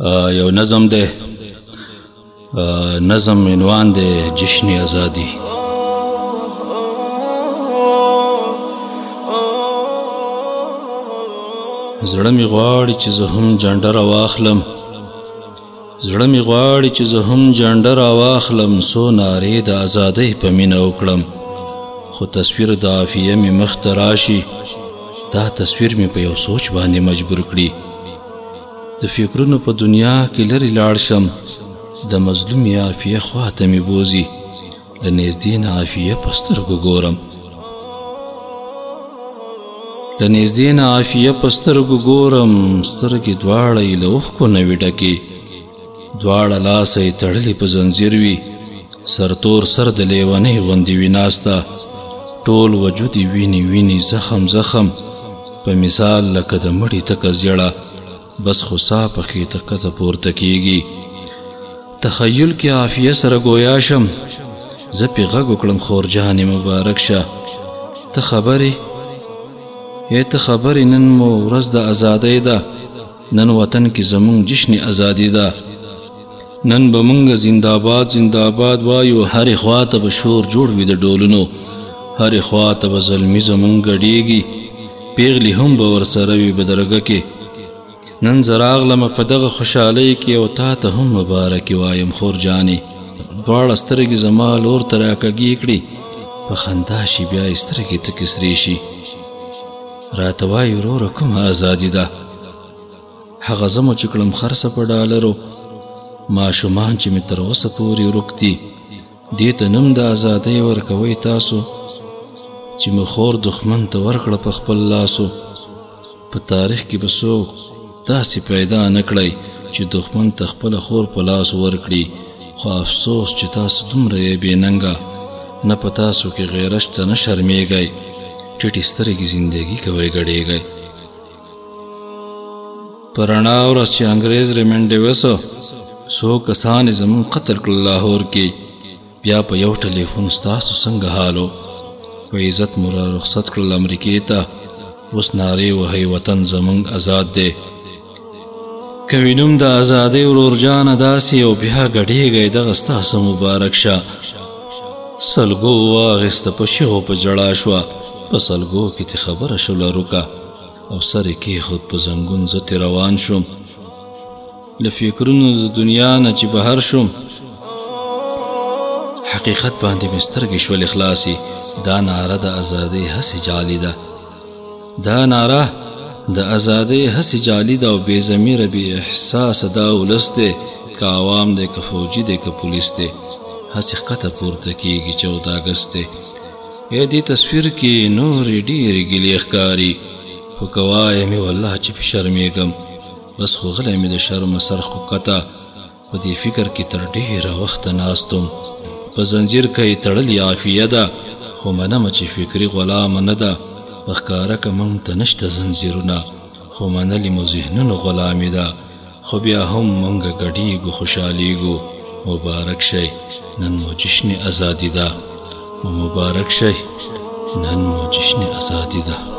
You نظم دے۔ نظم عنوان دے، جشن آزادی۔ زړه می غواړي چې زه هم جنډه را واخلم زړه می غواړي چې زه هم جنډه را واخلم سو نارې د ازادۍ په مینه وکړم۔ خو تصویر د عافیه می مخ ته راشي۔ دا تصویر می په یو سوچ باندې مجبور کړي۔ د فکرونو په دنیا کې لري لاړ شم. د مظلوم یا عافیه خواته می بوزي. له نږدې نه عافیه په سترګو ګورم. له نږدې نه عافیه په سترګو ګورم. سترګې دواړه یې له اوښکو نه وي ډکې. دواړه لاسه یې تړلې په زنځیر وي سرتور سر د لیونۍ غوندې وي ناسته. ټول وجود یې ویني ویني زخم زخم. په مثال لکه د مړي تکه زیړه. بس خو سا پکې تکته پورته کیږي تخیل کې عافیه سره گویا شم. زه پې غږ وکړم مبارک شه. ته خبرې؟ یا ته خبرې، نن مو ورځ د ازادۍ ده. نن وطن کې زمونږ جشن ازادي ده. نن به مونږ زنده‌باد زنده‌باد وایو، هرې خوا ته به شور جوړ وي د ډولونو. هرې خوا ته به زلمي زمونږ ګډېږي. پیغلې هم به ورسره وي بدرګه کې. نن زه راغلم په دغه خوشحالۍ کې او تا ته هم مبارکي وایم، خور جانې. دواړه سترګې زما لور ته راکږې کړي په خندا شي بیا یې سترګې تکې سرې شي. راته وایي وروره، کومه ازادي ده؟ هغه زه مو چې کړم خرڅه په ډالرو. ماشومان چې مې تر اوسه پورې ورک دي دې ته نوم د ازادۍ ورکوئ تاسو، چې مې خور دښمن ته ورکړه په خپل لاسو. په تاریخ کې به څوک داسې پیدا نه کړی چې دښمن ته خپل خور په لاس ورکړي، خو افسوس چې تاسو دومره یې بې ننګه نه په تاسو کې غیرت ته نه شرمېږئ. ټیټې سترګې زندگی کوي ګډېږئ. په رڼا ورځ چې انګریز ریمنډې وسو، څو کسان یې زمون قتل کړل لاهور کې. بیا په یو ټلیفون ستاسو څنګه حالو؟ په عزت مور رخصت کړل امریکې ته. اوس نارې وهي وطن زمونږ آزاد دی. کوینم د ازادۍ ورور جان داسې او بیا غړېږي دغه ستاسو مبارک شه. سلګو واغست په شیغو په جړا شو په سلګو کې ته خبره شول روکا او سره کې خود په زنګون زته روان شوم. لفکرونو د دنیا نه چې بهر شوم. حقیقت باندې مسترګې شول اخلاصي دا ناره د ازادۍ هسې جالي ده. دا ناره د ازادۍ هسې جالي ده او بې ضمیره بې احساسه دا ولس دی، که عوام دی، که فوجي دی، که پولیس دی. هسې ښکته پورته کېږي چوده اګست دی. یا دې تصویر کې نورې ډېرې ګیلې ښکاري. خو که وایه مې، والله چې په شرمېږم. بس خو غلی مې د شرمه سر ښکته. په دې فکر کې تر ډېره وخته ناستم. په زنجیر کې تړلې عافیه ده. خو منمه چې فکري غلامه نه ده. په که موږ ته نشته زنځیرونه خو منلې مو ذهنونو غلامي ده خو بیا هم موږ ګډېږو خوشحالېږو مبارک شئ، نن مو جشن ازادي ده مبارک شئ، نن مو جشن ازادي ده